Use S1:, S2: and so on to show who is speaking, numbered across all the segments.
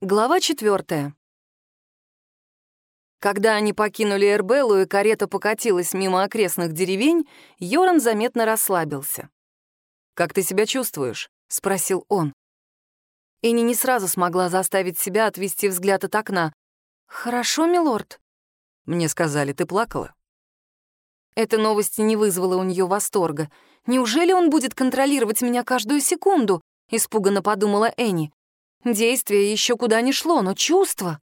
S1: Глава четвертая. Когда они покинули Эрбеллу и карета покатилась мимо окрестных деревень, Йоран заметно расслабился. «Как ты себя чувствуешь?» — спросил он. Энни не сразу смогла заставить себя отвести взгляд от окна. «Хорошо, милорд». «Мне сказали, ты плакала?» Эта новость не вызвала у нее восторга. «Неужели он будет контролировать меня каждую секунду?» — испуганно подумала Энни. Действие еще куда ни шло, но чувство...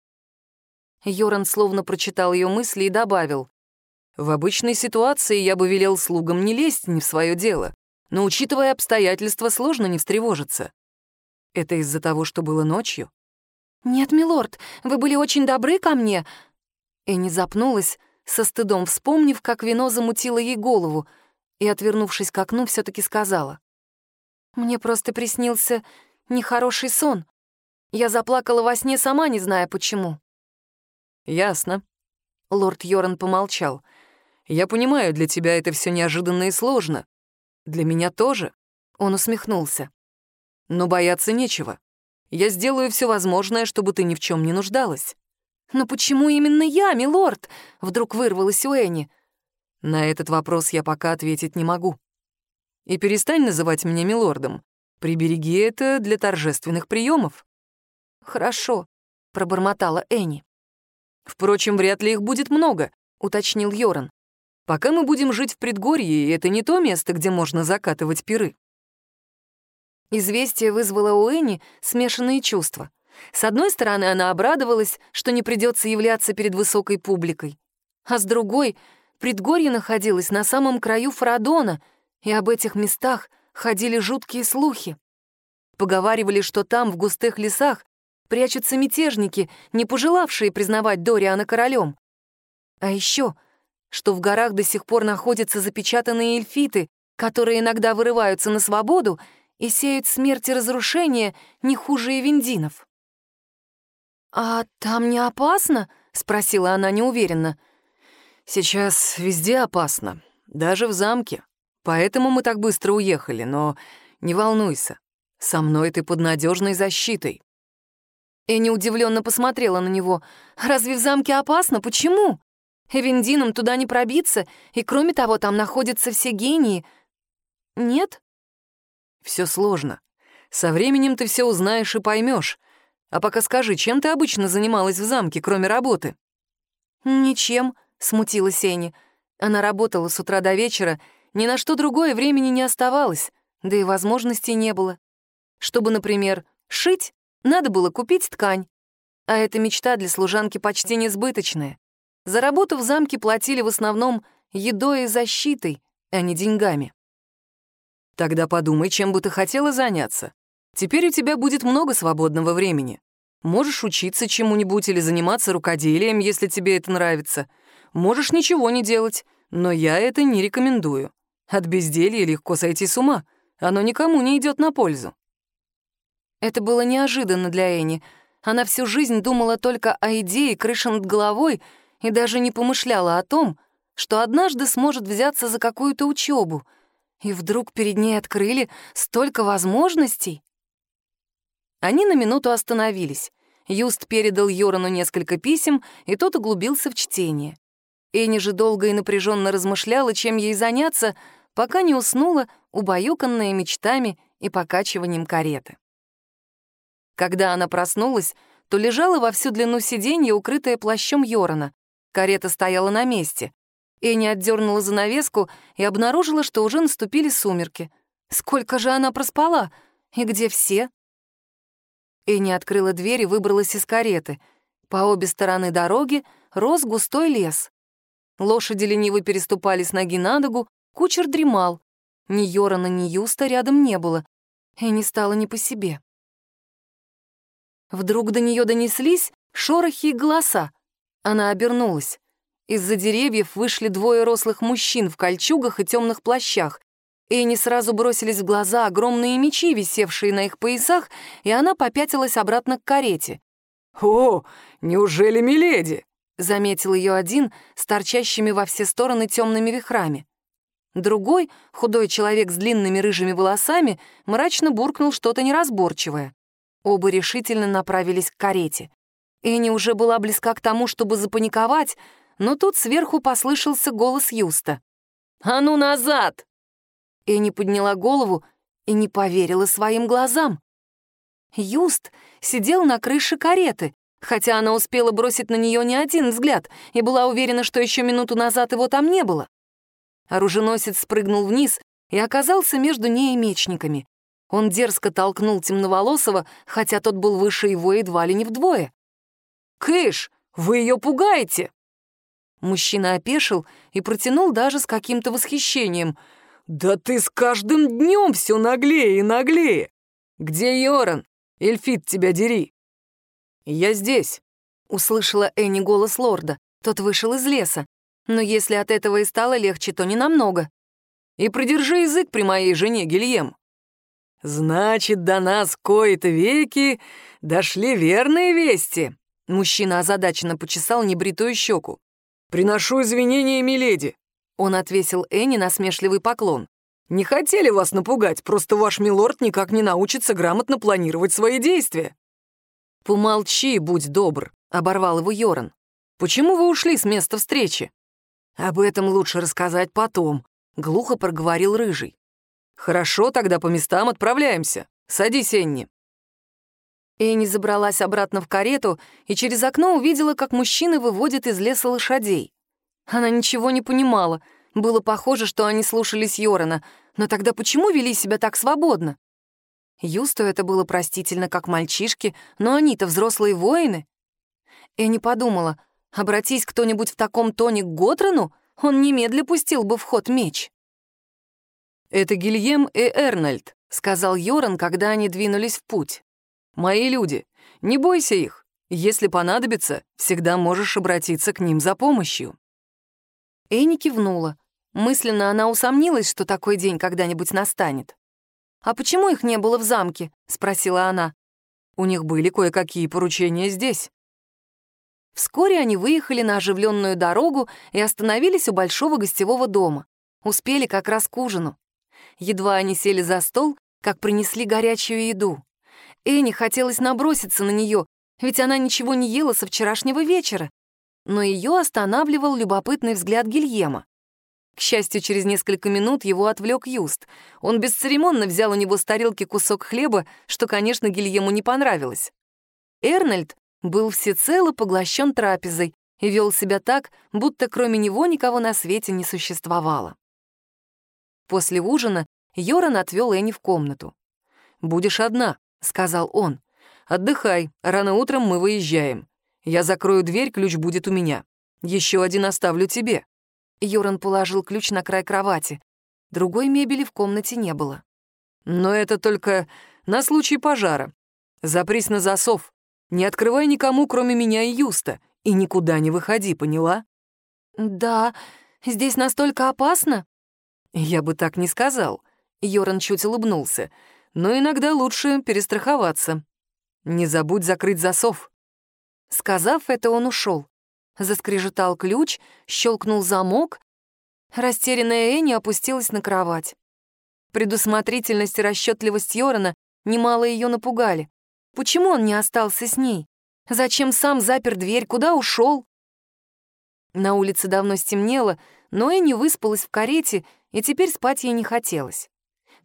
S1: Йоран словно прочитал ее мысли и добавил. «В обычной ситуации я бы велел слугам не лезть не в свое дело, но, учитывая обстоятельства, сложно не встревожиться. Это из-за того, что было ночью?» «Нет, милорд, вы были очень добры ко мне». И не запнулась, со стыдом вспомнив, как вино замутило ей голову, и, отвернувшись к окну, все таки сказала. «Мне просто приснился нехороший сон. Я заплакала во сне, сама не зная почему. «Ясно». Лорд Йоран помолчал. «Я понимаю, для тебя это все неожиданно и сложно. Для меня тоже». Он усмехнулся. «Но бояться нечего. Я сделаю все возможное, чтобы ты ни в чем не нуждалась». «Но почему именно я, милорд?» — вдруг вырвалась у Энни. «На этот вопрос я пока ответить не могу. И перестань называть меня милордом. Прибереги это для торжественных приемов. «Хорошо», — пробормотала Энни. «Впрочем, вряд ли их будет много», — уточнил Йоран. «Пока мы будем жить в предгорье, это не то место, где можно закатывать пиры». Известие вызвало у Энни смешанные чувства. С одной стороны, она обрадовалась, что не придется являться перед высокой публикой. А с другой, предгорье находилось на самом краю Фарадона, и об этих местах ходили жуткие слухи. Поговаривали, что там, в густых лесах, прячутся мятежники, не пожелавшие признавать Дориана королем. А еще, что в горах до сих пор находятся запечатанные эльфиты, которые иногда вырываются на свободу и сеют смерть и разрушение не хуже вендинов. «А там не опасно?» — спросила она неуверенно. «Сейчас везде опасно, даже в замке. Поэтому мы так быстро уехали, но не волнуйся. Со мной ты под надежной защитой. Энни удивленно посмотрела на него. «Разве в замке опасно? Почему? Эвендинам туда не пробиться, и кроме того, там находятся все гении. Нет?» «Все сложно. Со временем ты все узнаешь и поймешь. А пока скажи, чем ты обычно занималась в замке, кроме работы?» «Ничем», — смутилась Энни. Она работала с утра до вечера, ни на что другое времени не оставалось, да и возможностей не было. Чтобы, например, шить, надо было купить ткань. А эта мечта для служанки почти несбыточная. За работу в замке платили в основном едой и защитой, а не деньгами. Тогда подумай, чем бы ты хотела заняться. Теперь у тебя будет много свободного времени. Можешь учиться чему-нибудь или заниматься рукоделием, если тебе это нравится. Можешь ничего не делать, но я это не рекомендую. От безделья легко сойти с ума. Оно никому не идет на пользу. Это было неожиданно для Эни. Она всю жизнь думала только о идее крыши над головой и даже не помышляла о том, что однажды сможет взяться за какую-то учебу. И вдруг перед ней открыли столько возможностей. Они на минуту остановились. Юст передал Йорану несколько писем, и тот углубился в чтение. Эни же долго и напряженно размышляла, чем ей заняться, пока не уснула, убаюканная мечтами и покачиванием кареты. Когда она проснулась, то лежала во всю длину сиденья, укрытая плащом Йорона. Карета стояла на месте. Эни отдернула занавеску и обнаружила, что уже наступили сумерки. Сколько же она проспала? И где все? Эни открыла дверь и выбралась из кареты. По обе стороны дороги рос густой лес. Лошади лениво переступали с ноги на ногу, кучер дремал. Ни Йорона, ни Юста рядом не было. Эни стало не по себе. Вдруг до нее донеслись шорохи и голоса. Она обернулась. Из-за деревьев вышли двое рослых мужчин в кольчугах и темных плащах. Энни сразу бросились в глаза огромные мечи, висевшие на их поясах, и она попятилась обратно к карете.
S2: «О, неужели миледи?»
S1: — заметил ее один с торчащими во все стороны темными вихрами. Другой, худой человек с длинными рыжими волосами, мрачно буркнул что-то неразборчивое. Оба решительно направились к карете. Энни уже была близка к тому, чтобы запаниковать, но тут сверху послышался голос Юста. «А ну назад!» Энни подняла голову и не поверила своим глазам. Юст сидел на крыше кареты, хотя она успела бросить на нее не один взгляд и была уверена, что еще минуту назад его там не было. Оруженосец спрыгнул вниз и оказался между ней и мечниками. Он дерзко толкнул темноволосого, хотя тот был выше его едва ли не вдвое. «Кыш, вы ее пугаете!» Мужчина опешил и протянул даже с каким-то восхищением. «Да ты с каждым днем все наглее и наглее! Где Йоран? Эльфит тебя дери!» «Я здесь», — услышала Энни голос лорда. Тот вышел из леса. Но если от этого и стало легче, то не намного. «И придержи язык при моей жене, Гильем. «Значит, до нас кои-то веки дошли верные вести!» Мужчина озадаченно почесал небритую щеку. «Приношу извинения, миледи!» Он отвесил Энни насмешливый поклон. «Не хотели вас напугать, просто ваш милорд никак не научится грамотно планировать свои действия». «Помолчи, будь добр», — оборвал его Йоран. «Почему вы ушли с места встречи?» «Об этом лучше рассказать потом», — глухо проговорил Рыжий. «Хорошо, тогда по местам отправляемся. Садись, Энни». Энни забралась обратно в карету и через окно увидела, как мужчины выводят из леса лошадей. Она ничего не понимала. Было похоже, что они слушались Йорана. Но тогда почему вели себя так свободно? Юсту это было простительно, как мальчишки, но они-то взрослые воины. Энни подумала, обратись кто-нибудь в таком тоне к Готрону, он немедля пустил бы в ход меч. «Это Гильем и Эрнольд», — сказал Йоран, когда они двинулись в путь. «Мои люди, не бойся их. Если понадобится, всегда можешь обратиться к ним за помощью». Эни кивнула. Мысленно она усомнилась, что такой день когда-нибудь настанет. «А почему их не было в замке?» — спросила она. «У них были кое-какие поручения здесь». Вскоре они выехали на оживленную дорогу и остановились у большого гостевого дома. Успели как раз к ужину. Едва они сели за стол, как принесли горячую еду. Энни хотелось наброситься на нее, ведь она ничего не ела со вчерашнего вечера. Но ее останавливал любопытный взгляд Гильема. К счастью, через несколько минут его отвлек Юст. Он бесцеремонно взял у него с тарелки кусок хлеба, что, конечно, Гильему не понравилось. Эрнольд был всецело поглощен трапезой и вел себя так, будто кроме него никого на свете не существовало. После ужина Йоран отвел Энни в комнату. «Будешь одна», — сказал он. «Отдыхай, рано утром мы выезжаем. Я закрою дверь, ключ будет у меня. Еще один оставлю тебе». Йоран положил ключ на край кровати. Другой мебели в комнате не было. «Но это только на случай пожара. Запрись на засов. Не открывай никому, кроме меня и Юста, и никуда не выходи, поняла?» «Да, здесь настолько опасно?» «Я бы так не сказал», — Йоран чуть улыбнулся. «Но иногда лучше перестраховаться. Не забудь закрыть засов». Сказав это, он ушел. Заскрежетал ключ, щелкнул замок. Растерянная Энни опустилась на кровать. Предусмотрительность и расчетливость Йорана немало ее напугали. Почему он не остался с ней? Зачем сам запер дверь? Куда ушел? На улице давно стемнело, но Энни выспалась в карете и теперь спать ей не хотелось.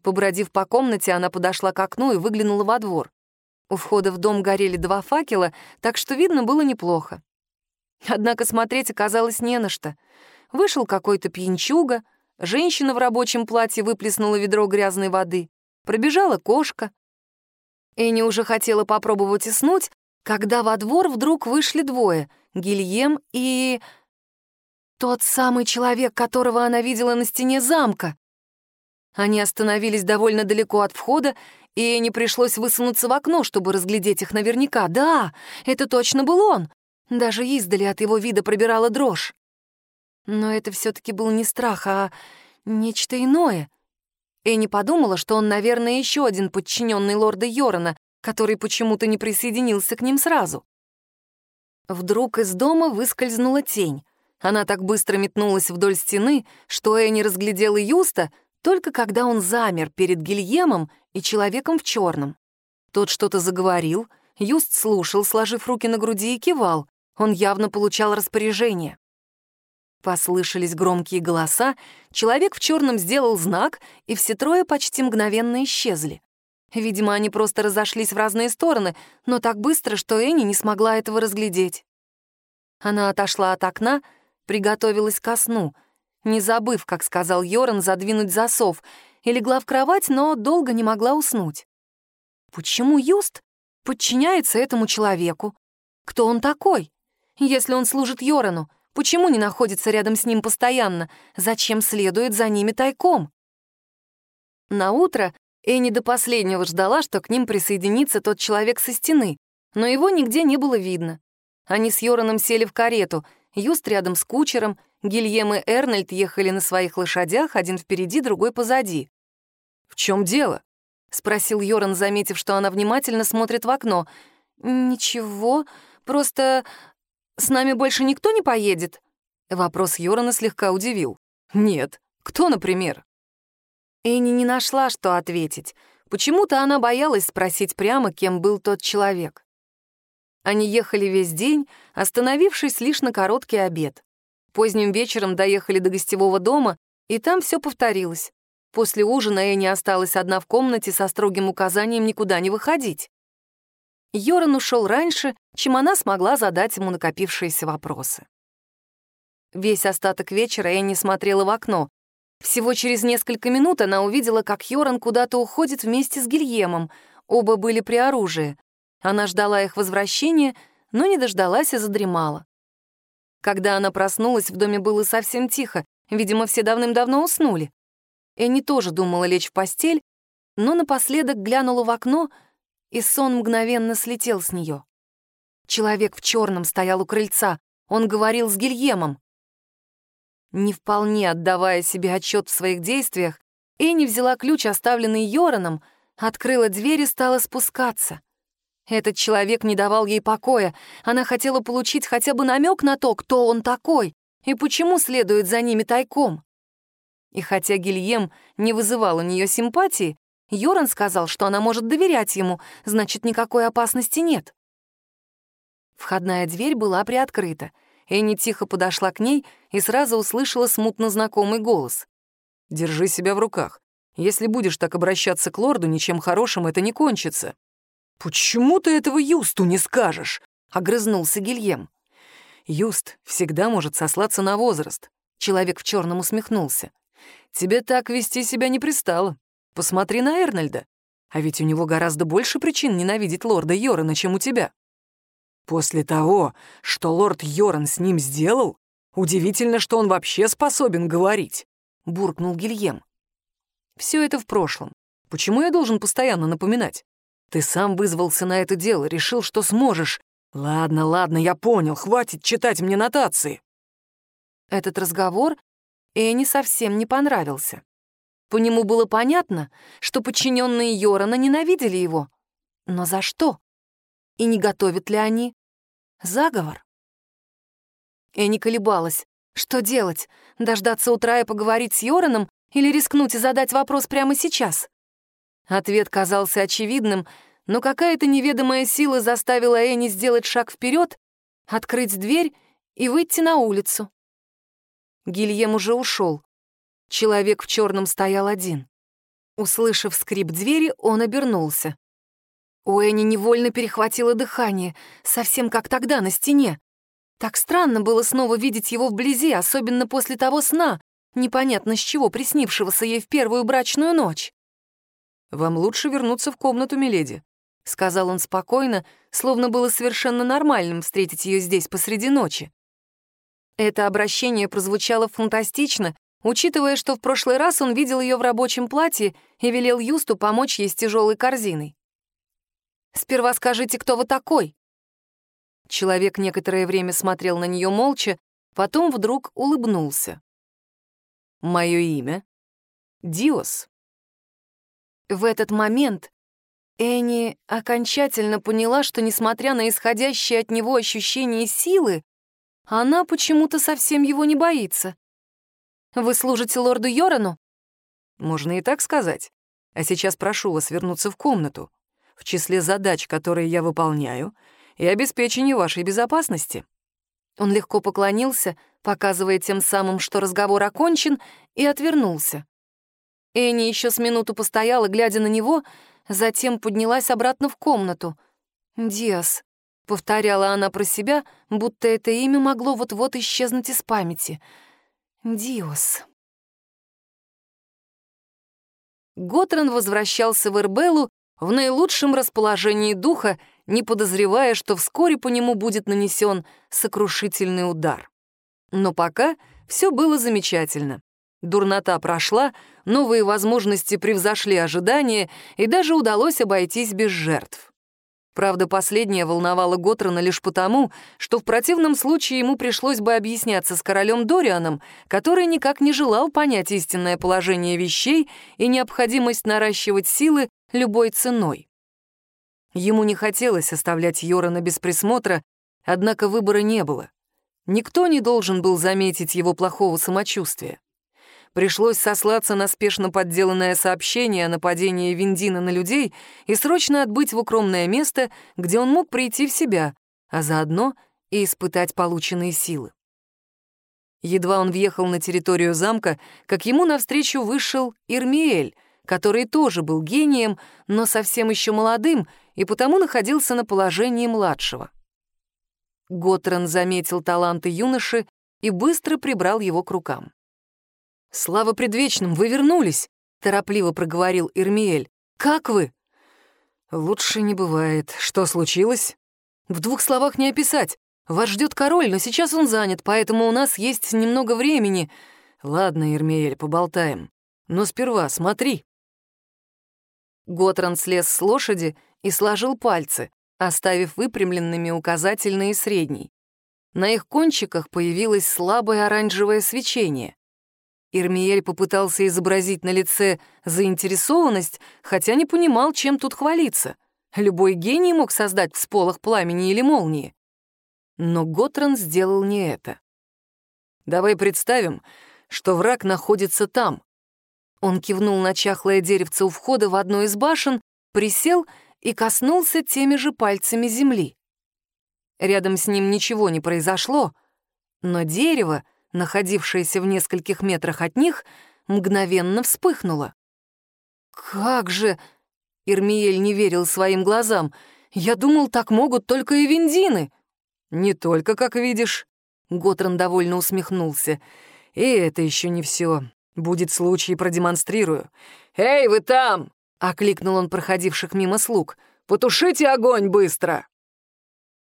S1: Побродив по комнате, она подошла к окну и выглянула во двор. У входа в дом горели два факела, так что видно было неплохо. Однако смотреть оказалось не на что. Вышел какой-то пьянчуга, женщина в рабочем платье выплеснула ведро грязной воды, пробежала кошка. Энни уже хотела попробовать уснуть, когда во двор вдруг вышли двое — Гильем и... Тот самый человек, которого она видела на стене замка. Они остановились довольно далеко от входа, и не пришлось высунуться в окно, чтобы разглядеть их наверняка. Да, это точно был он. Даже издали от его вида пробирала дрожь. Но это все таки был не страх, а нечто иное. Энни подумала, что он, наверное, еще один подчиненный лорда Йорона, который почему-то не присоединился к ним сразу. Вдруг из дома выскользнула тень. Она так быстро метнулась вдоль стены, что Энни разглядела Юста только когда он замер перед Гильемом и человеком в черном. Тот что-то заговорил, Юст слушал, сложив руки на груди и кивал. Он явно получал распоряжение. Послышались громкие голоса, человек в черном сделал знак, и все трое почти мгновенно исчезли. Видимо, они просто разошлись в разные стороны, но так быстро, что Энни не смогла этого разглядеть. Она отошла от окна, приготовилась ко сну, не забыв, как сказал Йоран, задвинуть засов, и легла в кровать, но долго не могла уснуть. Почему Юст подчиняется этому человеку? Кто он такой? Если он служит Йорану, почему не находится рядом с ним постоянно? Зачем следует за ними тайком? На утро Энни до последнего ждала, что к ним присоединится тот человек со стены, но его нигде не было видно. Они с Йораном сели в карету, Юст рядом с кучером, Гильем и Эрнольд ехали на своих лошадях, один впереди, другой позади.
S2: «В чем дело?» — спросил Йоран, заметив, что она внимательно смотрит в окно.
S1: «Ничего, просто с нами больше никто не поедет?»
S2: Вопрос Йорана слегка удивил. «Нет. Кто, например?»
S1: Энни не нашла, что ответить. Почему-то она боялась спросить прямо, кем был тот человек. Они ехали весь день, остановившись лишь на короткий обед. Поздним вечером доехали до гостевого дома, и там все повторилось. После ужина Энни осталась одна в комнате со строгим указанием никуда не выходить. Йоран ушел раньше, чем она смогла задать ему накопившиеся вопросы. Весь остаток вечера Энни смотрела в окно. Всего через несколько минут она увидела, как Йоран куда-то уходит вместе с Гильемом. Оба были при оружии. Она ждала их возвращения, но не дождалась и задремала. Когда она проснулась, в доме было совсем тихо, видимо, все давным-давно уснули. Энни тоже думала лечь в постель, но напоследок глянула в окно, и сон мгновенно слетел с нее. Человек в черном стоял у крыльца, он говорил с Гильемом. Не вполне отдавая себе отчет в своих действиях, Энни взяла ключ, оставленный Йораном, открыла дверь и стала спускаться. Этот человек не давал ей покоя. Она хотела получить хотя бы намек на то, кто он такой и почему следует за ними тайком. И хотя Гильем не вызывал у нее симпатии, Йоран сказал, что она может доверять ему, значит, никакой опасности нет. Входная дверь была приоткрыта. Энни тихо подошла к ней и сразу услышала смутно знакомый голос.
S2: «Держи себя в руках. Если будешь так обращаться к лорду, ничем хорошим это не кончится».
S3: «Почему ты этого Юсту не скажешь?» — огрызнулся Гильем.
S2: «Юст всегда может сослаться на возраст», — человек в черном усмехнулся. «Тебе так вести себя не пристало. Посмотри на Эрнольда. А ведь у него гораздо больше причин ненавидеть лорда Йорана, чем у тебя».
S3: «После того, что лорд Йоран с ним сделал, удивительно, что он вообще способен говорить», — буркнул Гильем.
S2: «Все это в прошлом. Почему я должен постоянно напоминать? Ты сам вызвался на это дело, решил, что сможешь.
S3: Ладно, ладно, я понял, хватит читать мне нотации.
S1: Этот разговор Энни совсем не понравился. По нему было понятно, что подчиненные Йорана ненавидели его. Но за что? И не готовят ли они заговор? Энни колебалась. Что делать? Дождаться утра и поговорить с Йораном или рискнуть и задать вопрос прямо сейчас? Ответ казался очевидным, но какая-то неведомая сила заставила Энни сделать шаг вперед, открыть дверь и выйти на улицу. Гильем уже ушел. Человек в черном стоял один. Услышав скрип двери, он обернулся. У Энни невольно перехватило дыхание, совсем как тогда на стене. Так странно было снова видеть его вблизи, особенно после того сна, непонятно с чего приснившегося ей в первую брачную ночь.
S2: «Вам лучше вернуться в комнату, миледи», — сказал он спокойно, словно было совершенно нормальным встретить ее здесь посреди ночи.
S1: Это обращение прозвучало фантастично, учитывая, что в прошлый раз он видел ее в рабочем платье и велел Юсту помочь ей с тяжелой корзиной. «Сперва скажите, кто вы такой?» Человек некоторое время смотрел на нее молча, потом вдруг улыбнулся.
S2: «Мое имя — Диос».
S1: В этот момент Энни окончательно поняла, что, несмотря на исходящее от него ощущение силы, она почему-то совсем его не боится. «Вы служите лорду Йорану?»
S2: «Можно и так сказать. А сейчас прошу вас вернуться в комнату. в числе задач, которые я выполняю, и обеспечение вашей безопасности».
S1: Он легко поклонился, показывая тем самым, что разговор окончен, и отвернулся. Энни еще с минуту постояла, глядя на него, затем поднялась обратно в комнату. «Диас», — повторяла она про себя, будто это имя могло вот-вот исчезнуть из памяти. «Диос». Готран возвращался в Эрбеллу в наилучшем расположении духа, не подозревая, что вскоре по нему будет нанесен сокрушительный удар. Но пока все было замечательно. Дурнота прошла, новые возможности превзошли ожидания, и даже удалось обойтись без жертв. Правда, последнее волновало Готрана лишь потому, что в противном случае ему пришлось бы объясняться с королем Дорианом, который никак не желал понять истинное положение вещей и необходимость наращивать силы любой ценой. Ему не хотелось оставлять Йорана без присмотра, однако выбора не было. Никто не должен был заметить его плохого самочувствия. Пришлось сослаться на спешно подделанное сообщение о нападении Виндина на людей и срочно отбыть в укромное место, где он мог прийти в себя, а заодно и испытать полученные силы. Едва он въехал на территорию замка, как ему навстречу вышел Ирмиэль, который тоже был гением, но совсем еще молодым и потому находился на положении младшего. Готран заметил таланты юноши и быстро прибрал его к рукам. «Слава предвечным, вы вернулись!» — торопливо проговорил Ирмиэль. «Как вы?» «Лучше не бывает. Что случилось?» «В двух словах не описать. Вас ждет король, но сейчас он занят, поэтому у нас есть немного времени. Ладно, Ирмиэль, поболтаем. Но сперва смотри». Готран слез с лошади и сложил пальцы, оставив выпрямленными указательные и средний. На их кончиках появилось слабое оранжевое свечение. Ирмиель попытался изобразить на лице заинтересованность, хотя не понимал, чем тут хвалиться. Любой гений мог создать всполох пламени или молнии. Но Готран сделал не это. «Давай представим, что враг находится там». Он кивнул на чахлое деревце у входа в одну из башен, присел и коснулся теми же пальцами земли. Рядом с ним ничего не произошло, но дерево — находившаяся в нескольких метрах от них, мгновенно вспыхнула. «Как же...» — Ирмиель не верил своим глазам. «Я думал, так могут только и виндины». «Не только, как видишь», — Готран довольно усмехнулся. «И это еще не все. Будет случай, продемонстрирую». «Эй, вы там!» — окликнул он проходивших мимо слуг. «Потушите огонь быстро!»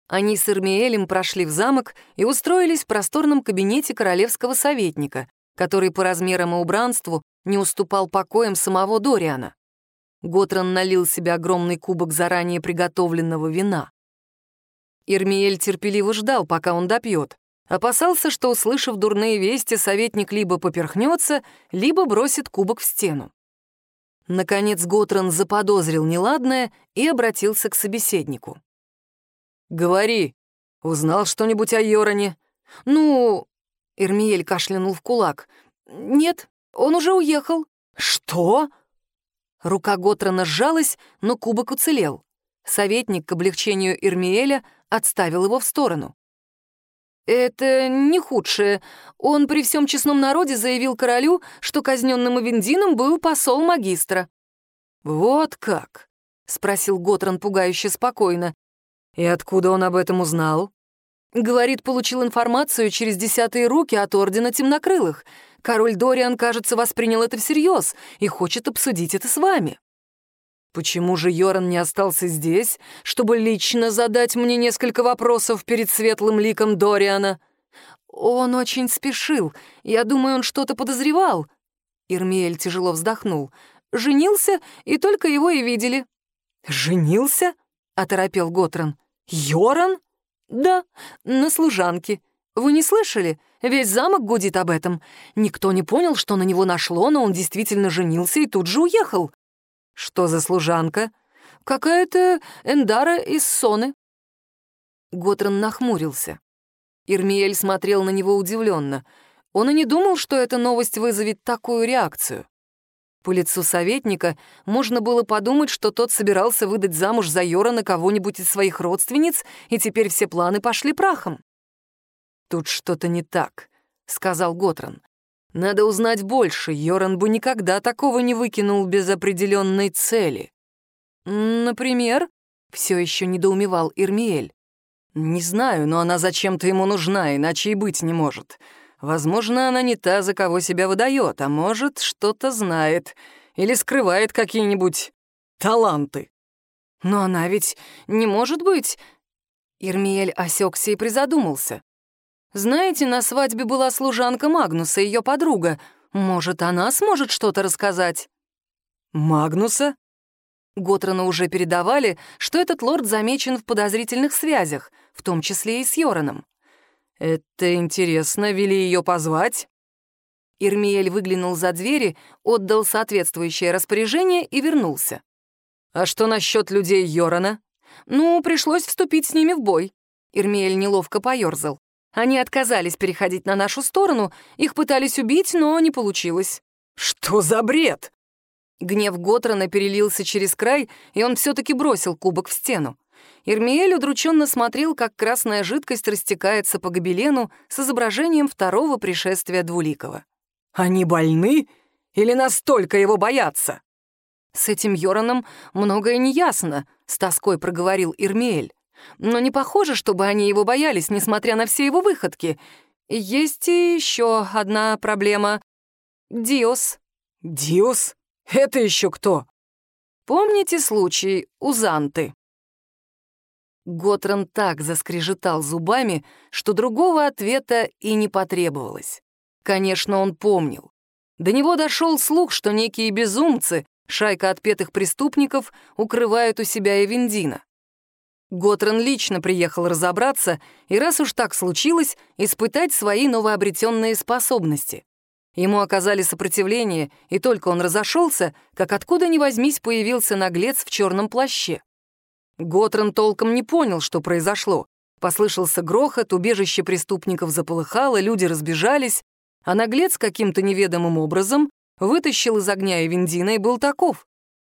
S1: Они с Ирмиэлем прошли в замок и устроились в просторном кабинете королевского советника, который по размерам и убранству не уступал покоям самого Дориана. Готран налил себе огромный кубок заранее приготовленного вина. Ирмиэль терпеливо ждал, пока он допьет. Опасался, что, услышав дурные вести, советник либо поперхнется, либо бросит кубок в стену. Наконец Готран заподозрил неладное и обратился к собеседнику. «Говори, узнал что-нибудь о Йороне?» «Ну...» — Эрмиель кашлянул в кулак. «Нет, он уже уехал». «Что?» Рука Готрана сжалась, но кубок уцелел. Советник к облегчению Ирмиэля отставил его в сторону. «Это не худшее. Он при всем честном народе заявил королю, что казненным Авендином был посол магистра». «Вот как?» — спросил Готран пугающе спокойно. «И откуда он об этом узнал?» «Говорит, получил информацию через десятые руки от Ордена Темнокрылых. Король Дориан, кажется, воспринял это всерьез и хочет обсудить это с вами». «Почему же Йоран не остался здесь, чтобы лично задать мне несколько вопросов перед светлым ликом Дориана?» «Он очень спешил. Я думаю, он что-то подозревал». Ирмиэль тяжело вздохнул. «Женился, и только его и видели». «Женился?» — оторопел Готран. «Йоран?» «Да, на служанке. Вы не слышали? Весь замок гудит об этом. Никто не понял, что на него нашло, но он действительно женился и тут же уехал». «Что за служанка?» «Какая-то Эндара из Соны». Готран нахмурился. Ирмиэль смотрел на него удивленно. Он и не думал, что эта новость вызовет такую реакцию. По лицу советника можно было подумать, что тот собирался выдать замуж за Йорана кого-нибудь из своих родственниц, и теперь все планы пошли прахом.
S2: «Тут что-то не так», — сказал Готран. «Надо узнать больше. Йоран бы никогда такого не выкинул без определенной цели».
S1: «Например?» — все еще недоумевал Ирмиэль.
S2: «Не знаю, но она зачем-то ему нужна, иначе и быть не может. Возможно, она не та, за кого себя выдает, а может, что-то знает или скрывает какие-нибудь таланты».
S1: «Но она ведь не может быть...» Ирмиэль осекся и призадумался. «Знаете, на свадьбе была служанка Магнуса, ее подруга. Может, она сможет что-то рассказать?»
S2: «Магнуса?»
S1: Готрану уже передавали, что этот лорд замечен в подозрительных связях, в том числе и с Йораном.
S2: «Это интересно, вели ее позвать?»
S1: Ирмиэль выглянул за двери, отдал соответствующее распоряжение и вернулся.
S2: «А что насчет людей Йорана?»
S1: «Ну, пришлось вступить с ними в бой». Ирмиэль неловко поёрзал. Они отказались переходить на нашу сторону, их пытались убить, но не получилось.
S2: «Что за бред?»
S1: Гнев Готрана перелился через край, и он все таки бросил кубок в стену. Ирмиэль удрученно смотрел, как красная жидкость растекается по гобелену с изображением второго пришествия Двуликова.
S2: «Они больны? Или настолько его боятся?»
S1: «С этим Йораном многое неясно», — с тоской проговорил Ирмиэль. «Но не похоже, чтобы они его боялись, несмотря на все его выходки. Есть и еще одна проблема. Диос».
S2: «Диос? Это еще кто?»
S1: «Помните случай у Занты?» Готран так заскрежетал зубами, что другого ответа и не потребовалось. Конечно, он помнил. До него дошел слух, что некие безумцы, шайка отпетых преступников, укрывают у себя Эвендина. Готран лично приехал разобраться и, раз уж так случилось, испытать свои новообретенные способности. Ему оказали сопротивление, и только он разошелся, как откуда ни возьмись появился наглец в черном плаще. Готран толком не понял, что произошло. Послышался грохот, убежище преступников заполыхало, люди разбежались, а наглец каким-то неведомым образом вытащил из огня Эвендина и был таков.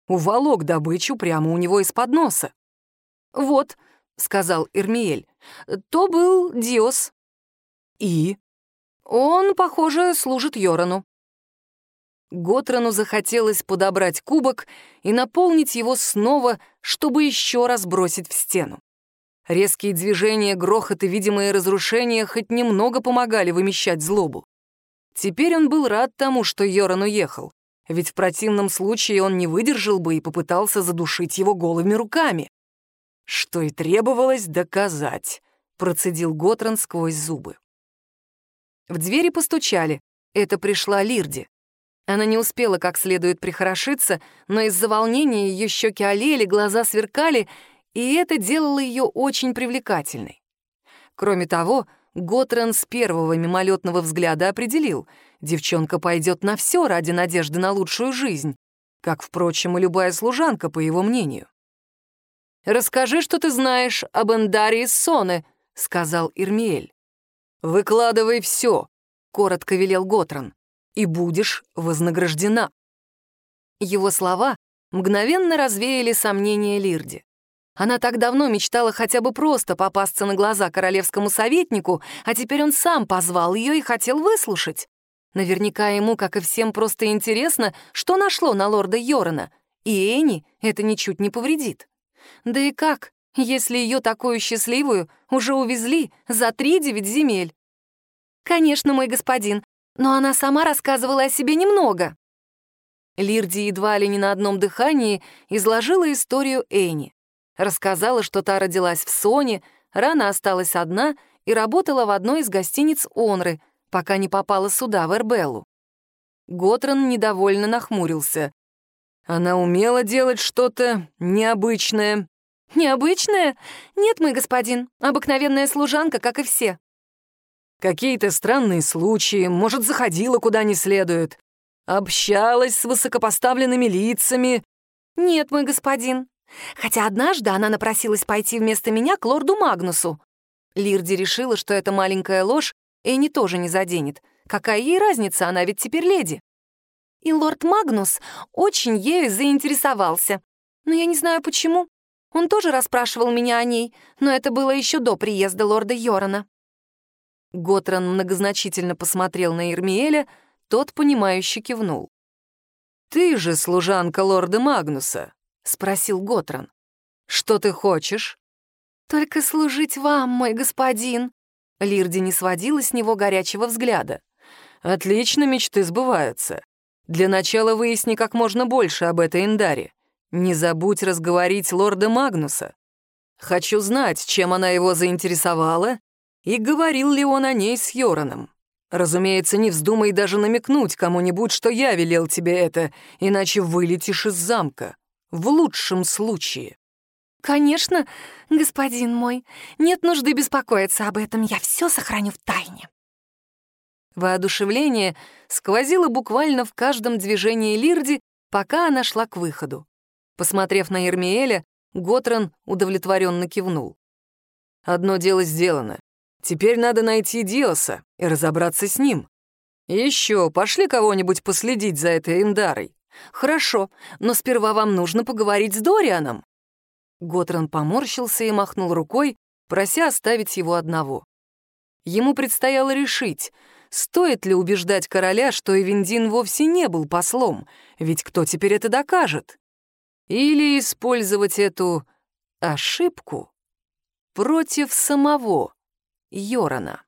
S1: Уволок добычу прямо у него из-под носа. «Вот», — сказал Эрмиэль, — «то был Диос».
S2: «И?»
S1: «Он, похоже, служит Йорану». Готрану захотелось подобрать кубок и наполнить его снова, чтобы еще раз бросить в стену. Резкие движения, грохот и видимые разрушения хоть немного помогали вымещать злобу. Теперь он был рад тому, что Йоран уехал, ведь в противном случае он не выдержал бы и попытался задушить его голыми руками. Что и требовалось доказать, процедил Готран сквозь зубы. В двери постучали. Это пришла Лирди. Она не успела как следует прихорошиться, но из-за волнения ее щеки олели, глаза сверкали, и это делало ее очень привлекательной. Кроме того, Готран с первого мимолетного взгляда определил, девчонка пойдет на все ради надежды на лучшую жизнь, как, впрочем, и любая служанка, по его мнению. «Расскажи, что ты знаешь об Эндарии Соне», — сказал Ирмиэль. «Выкладывай все», — коротко велел Готран и будешь вознаграждена». Его слова мгновенно развеяли сомнения Лирди. Она так давно мечтала хотя бы просто попасться на глаза королевскому советнику, а теперь он сам позвал ее и хотел выслушать. Наверняка ему, как и всем, просто интересно, что нашло на лорда Йорона, и Энни это ничуть не повредит. Да и как, если ее такую счастливую уже увезли за три девять земель? «Конечно, мой господин, но она сама рассказывала о себе немного. Лирди едва ли не на одном дыхании изложила историю Эни. Рассказала, что та родилась в Соне, рано осталась одна и работала в одной из гостиниц Онры, пока не попала сюда, в Эрбеллу. Готран недовольно нахмурился.
S2: Она умела делать что-то необычное.
S1: «Необычное? Нет, мой господин, обыкновенная служанка, как и все.
S2: Какие-то странные случаи, может, заходила куда не следует. Общалась с высокопоставленными лицами.
S1: Нет, мой господин. Хотя однажды она напросилась пойти вместо меня к лорду Магнусу. Лирди решила, что это маленькая ложь, Энни тоже не заденет. Какая ей разница, она ведь теперь леди. И лорд Магнус очень ею заинтересовался. Но я не знаю почему. Он тоже расспрашивал меня о ней, но это было еще до приезда лорда Йорона.
S2: Готран многозначительно посмотрел на Ирмиэля, тот, понимающе кивнул. «Ты же служанка лорда Магнуса?» — спросил Готран. «Что ты хочешь?»
S1: «Только служить вам, мой господин». Лирди не сводила с него горячего взгляда.
S2: «Отлично, мечты сбываются. Для начала выясни как можно больше об этой Эндаре. Не забудь разговорить лорда Магнуса. Хочу знать, чем она его заинтересовала и говорил ли он о ней с Йораном. Разумеется, не вздумай даже намекнуть кому-нибудь, что я велел тебе это, иначе вылетишь из замка. В лучшем случае.
S1: «Конечно, господин мой, нет нужды беспокоиться об этом, я все сохраню в тайне».
S2: Воодушевление сквозило буквально в каждом движении Лирди, пока она шла к выходу. Посмотрев на Ермиэля, Готран удовлетворенно кивнул. «Одно дело сделано. Теперь надо найти Диоса и разобраться с ним. Еще пошли кого-нибудь последить за этой Эндарой.
S1: Хорошо, но сперва вам нужно поговорить с Дорианом.
S2: Готран поморщился и махнул рукой, прося оставить его одного. Ему предстояло решить, стоит ли убеждать короля, что Эвендин вовсе не был послом, ведь кто теперь это докажет? Или использовать эту ошибку против самого Йорана.